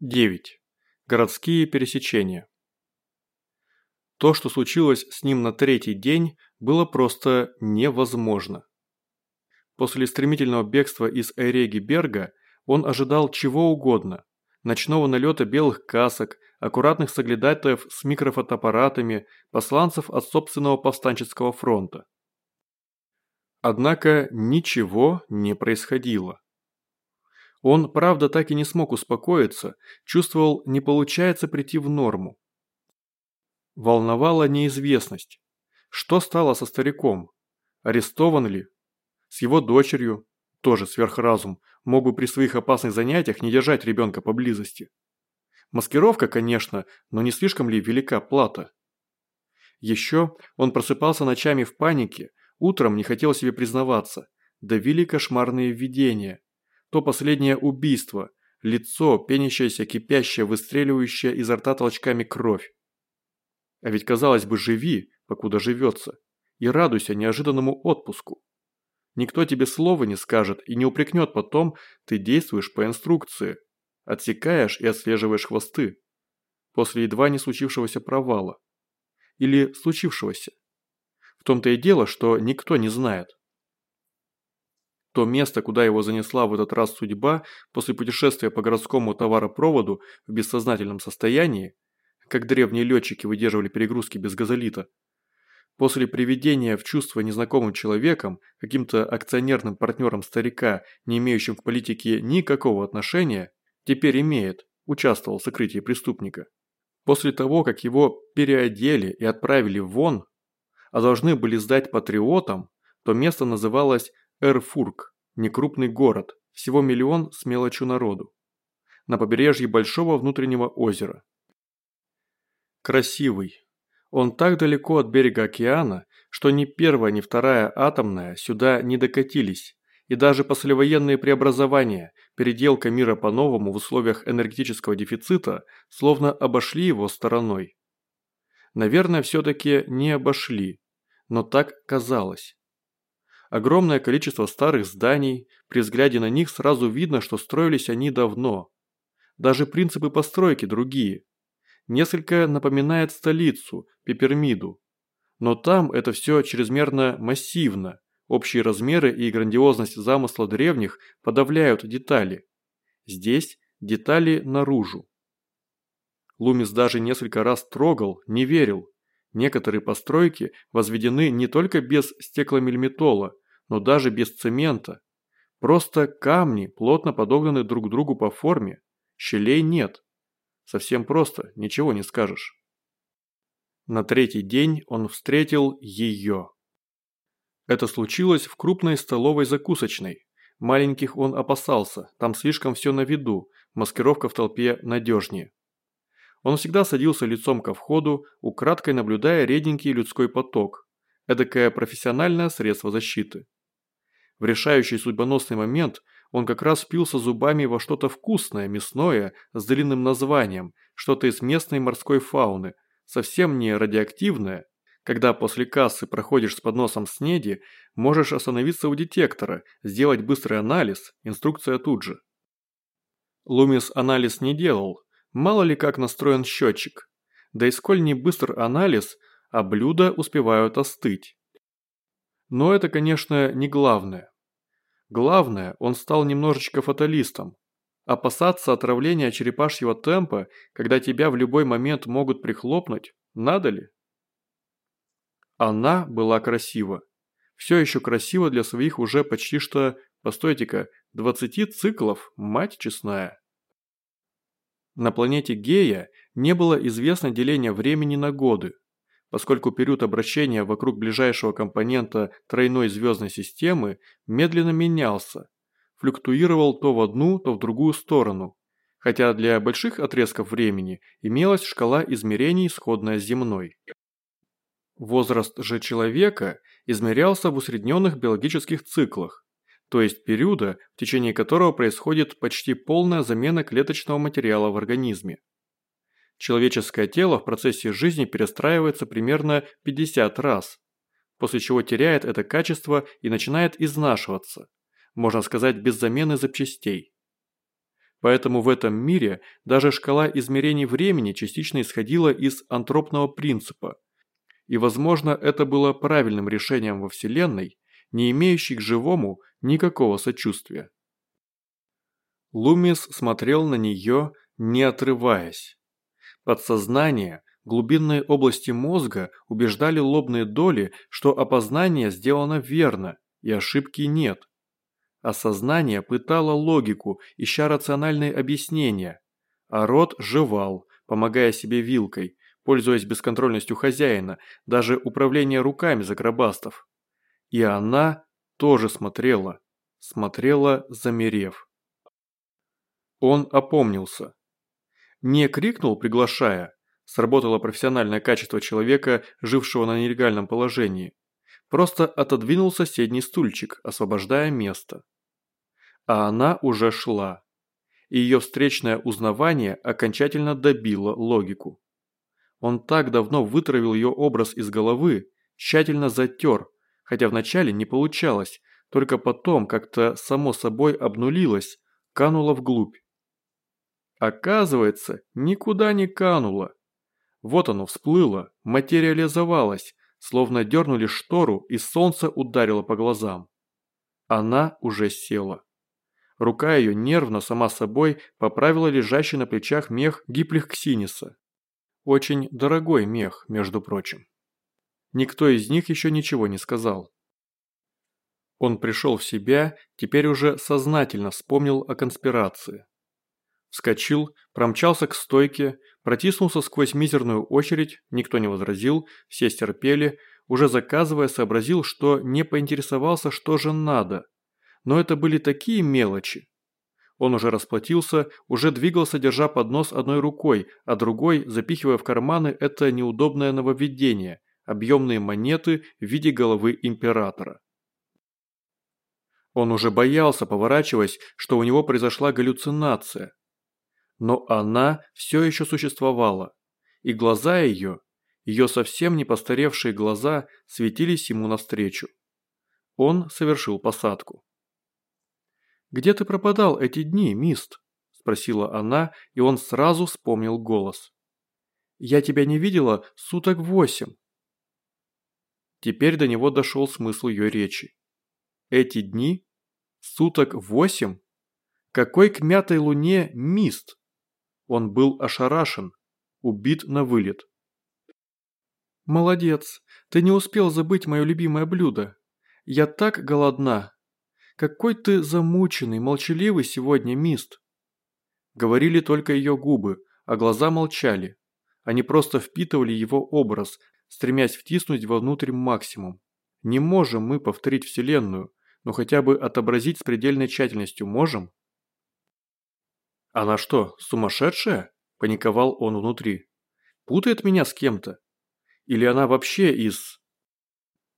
9. Городские пересечения. То, что случилось с ним на третий день, было просто невозможно. После стремительного бегства из Эреги Берга он ожидал чего угодно. Ночного налета белых касок, аккуратных соглядатаев с микрофотоаппаратами, посланцев от собственного повстанческого фронта. Однако ничего не происходило. Он, правда, так и не смог успокоиться, чувствовал, не получается прийти в норму. Волновала неизвестность. Что стало со стариком? Арестован ли? С его дочерью, тоже сверхразум, мог бы при своих опасных занятиях не держать ребенка поблизости. Маскировка, конечно, но не слишком ли велика плата? Еще он просыпался ночами в панике, утром не хотел себе признаваться, давили кошмарные видения – то последнее убийство, лицо, пенящееся, кипящее, выстреливающее изо рта толчками кровь. А ведь, казалось бы, живи, покуда живется, и радуйся неожиданному отпуску. Никто тебе слова не скажет и не упрекнет потом, ты действуешь по инструкции, отсекаешь и отслеживаешь хвосты. После едва не случившегося провала. Или случившегося. В том-то и дело, что никто не знает. То место, куда его занесла в этот раз судьба после путешествия по городскому товаропроводу в бессознательном состоянии, как древние летчики выдерживали перегрузки без газолита, после приведения в чувство незнакомым человеком, каким-то акционерным партнером старика, не имеющим к политике никакого отношения, теперь имеет, участвовал в сокрытии преступника. После того, как его переодели и отправили вон, а должны были сдать патриотам, то место называлось Эрфург, некрупный город, всего миллион с мелочью народу. На побережье большого внутреннего озера. Красивый. Он так далеко от берега океана, что ни первая, ни вторая атомная сюда не докатились, и даже послевоенные преобразования, переделка мира по-новому в условиях энергетического дефицита, словно обошли его стороной. Наверное, все-таки не обошли, но так казалось. Огромное количество старых зданий, при взгляде на них сразу видно, что строились они давно. Даже принципы постройки другие. Несколько напоминает столицу, Пепермиду. Но там это все чрезмерно массивно. Общие размеры и грандиозность замысла древних подавляют детали. Здесь детали наружу. Лумис даже несколько раз трогал, не верил. Некоторые постройки возведены не только без стекломельметола, но даже без цемента. Просто камни плотно подогнаны друг к другу по форме, щелей нет. Совсем просто, ничего не скажешь. На третий день он встретил ее. Это случилось в крупной столовой закусочной. Маленьких он опасался, там слишком все на виду, маскировка в толпе надежнее. Он всегда садился лицом ко входу, украдкой наблюдая реденький людской поток. Эдакое профессиональное средство защиты. В решающий судьбоносный момент он как раз впился зубами во что-то вкусное, мясное, с длинным названием, что-то из местной морской фауны, совсем не радиоактивное. Когда после кассы проходишь с подносом снеди, можешь остановиться у детектора, сделать быстрый анализ, инструкция тут же. Лумис анализ не делал, Мало ли как настроен счетчик. Да и сколь не быстр анализ, а блюда успевают остыть. Но это, конечно, не главное. Главное, он стал немножечко фаталистом. Опасаться отравления черепашьего темпа, когда тебя в любой момент могут прихлопнуть, надо ли? Она была красива. Все еще красива для своих уже почти что, постойте-ка, 20 циклов, мать честная. На планете Гея не было известно деления времени на годы, поскольку период обращения вокруг ближайшего компонента тройной звездной системы медленно менялся, флюктуировал то в одну, то в другую сторону, хотя для больших отрезков времени имелась шкала измерений, сходная с земной. Возраст же человека измерялся в усредненных биологических циклах, то есть периода, в течение которого происходит почти полная замена клеточного материала в организме. Человеческое тело в процессе жизни перестраивается примерно 50 раз, после чего теряет это качество и начинает изнашиваться, можно сказать без замены запчастей. Поэтому в этом мире даже шкала измерений времени частично исходила из антропного принципа. И возможно это было правильным решением во Вселенной, не имеющей к живому никакого сочувствия. Лумис смотрел на нее, не отрываясь. Подсознание, глубинные области мозга убеждали лобные доли, что опознание сделано верно и ошибки нет. Осознание пытало логику, ища рациональные объяснения, а рот жевал, помогая себе вилкой, пользуясь бесконтрольностью хозяина, даже управление руками загробастов. И она тоже смотрела, смотрела замерев. Он опомнился. Не крикнул, приглашая. Сработало профессиональное качество человека, жившего на нелегальном положении. Просто отодвинул соседний стульчик, освобождая место. А она уже шла. И ее встречное узнавание окончательно добило логику. Он так давно вытравил ее образ из головы, тщательно затер, хотя вначале не получалось, только потом как-то само собой обнулилось, кануло вглубь. Оказывается, никуда не кануло. Вот оно всплыло, материализовалось, словно дернули штору и солнце ударило по глазам. Она уже села. Рука ее нервно сама собой поправила лежащий на плечах мех гиплихксиниса. Очень дорогой мех, между прочим. Никто из них еще ничего не сказал. Он пришел в себя, теперь уже сознательно вспомнил о конспирации. Вскочил, промчался к стойке, протиснулся сквозь мизерную очередь, никто не возразил, все стерпели, уже заказывая сообразил, что не поинтересовался, что же надо. Но это были такие мелочи. Он уже расплатился, уже двигался, держа поднос одной рукой, а другой, запихивая в карманы это неудобное нововведение – объемные монеты в виде головы императора. Он уже боялся, поворачиваясь, что у него произошла галлюцинация. Но она все еще существовала, и глаза ее, ее совсем не постаревшие глаза, светились ему навстречу. Он совершил посадку. «Где ты пропадал эти дни, мист?» – спросила она, и он сразу вспомнил голос. «Я тебя не видела суток восемь». Теперь до него дошел смысл ее речи. «Эти дни? Суток восемь? Какой к мятой луне мист?» Он был ошарашен, убит на вылет. «Молодец, ты не успел забыть мое любимое блюдо. Я так голодна. Какой ты замученный, молчаливый сегодня, мист!» Говорили только ее губы, а глаза молчали. Они просто впитывали его образ, стремясь втиснуть вовнутрь максимум. Не можем мы повторить Вселенную, но хотя бы отобразить с предельной тщательностью можем? «Она что, сумасшедшая?» – паниковал он внутри. «Путает меня с кем-то? Или она вообще из...»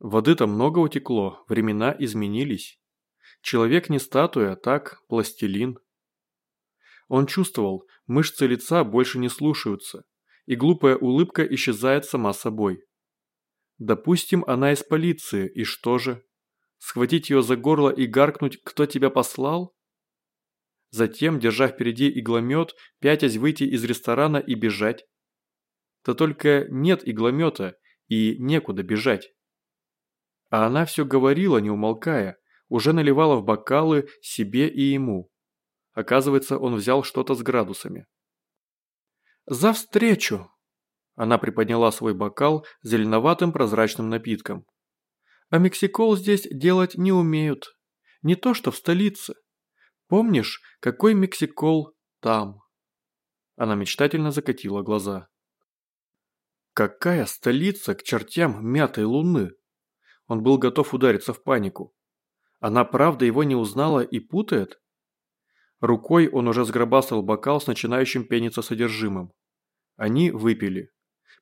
Воды-то много утекло, времена изменились. Человек не статуя, так, пластилин. Он чувствовал, мышцы лица больше не слушаются, и глупая улыбка исчезает сама собой. Допустим, она из полиции, и что же? Схватить ее за горло и гаркнуть «Кто тебя послал?» Затем, держа впереди игломет, пятясь выйти из ресторана и бежать. Да только нет игломета и некуда бежать. А она все говорила, не умолкая, уже наливала в бокалы себе и ему. Оказывается, он взял что-то с градусами. «За встречу!» Она приподняла свой бокал зеленоватым прозрачным напитком. «А мексикол здесь делать не умеют. Не то, что в столице. Помнишь, какой Мексикол там?» Она мечтательно закатила глаза. «Какая столица к чертям мятой луны?» Он был готов удариться в панику. Она правда его не узнала и путает? Рукой он уже сгробастал бокал с начинающим пениться содержимым. Они выпили.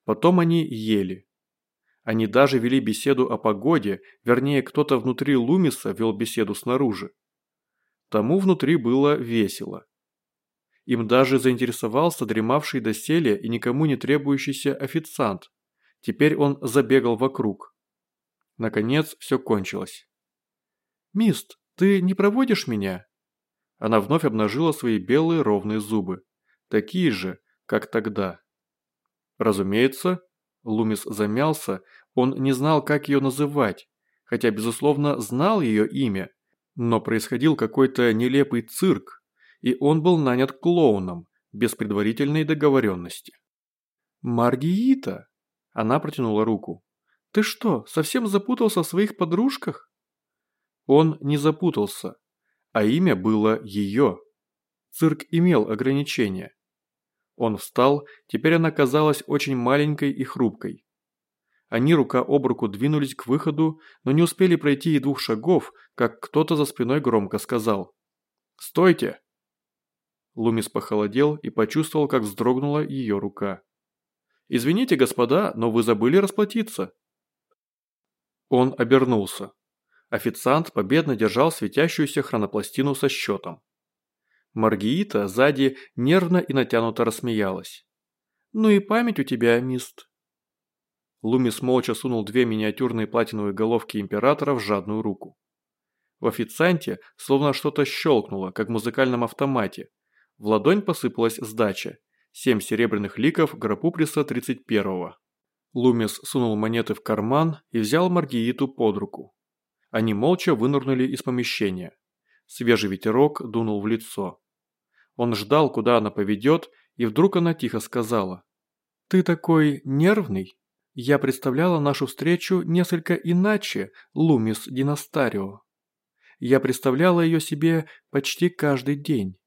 Потом они ели. Они даже вели беседу о погоде, вернее, кто-то внутри Лумиса вел беседу снаружи. Тому внутри было весело. Им даже заинтересовался дремавший доселе и никому не требующийся официант. Теперь он забегал вокруг. Наконец все кончилось. «Мист, ты не проводишь меня?» Она вновь обнажила свои белые ровные зубы. Такие же, как тогда. Разумеется, Лумис замялся, он не знал, как ее называть, хотя, безусловно, знал ее имя, но происходил какой-то нелепый цирк, и он был нанят клоуном, без предварительной договоренности. «Маргиита!» Она протянула руку. «Ты что, совсем запутался в своих подружках?» Он не запутался, а имя было ее. Цирк имел ограничения. Он встал, теперь она казалась очень маленькой и хрупкой. Они рука об руку двинулись к выходу, но не успели пройти и двух шагов, как кто-то за спиной громко сказал «Стойте!». Лумис похолодел и почувствовал, как вздрогнула ее рука. «Извините, господа, но вы забыли расплатиться». Он обернулся. Официант победно держал светящуюся хронопластину со счетом. Маргиита сзади нервно и натянуто рассмеялась. «Ну и память у тебя, мист». Лумис молча сунул две миниатюрные платиновые головки императора в жадную руку. В официанте словно что-то щелкнуло, как в музыкальном автомате. В ладонь посыпалась сдача. Семь серебряных ликов Грапуприса 31-го. Лумис сунул монеты в карман и взял Маргииту под руку. Они молча вынырнули из помещения. Свежий ветерок дунул в лицо. Он ждал, куда она поведет, и вдруг она тихо сказала. «Ты такой нервный? Я представляла нашу встречу несколько иначе, Лумис Династарио. Я представляла ее себе почти каждый день.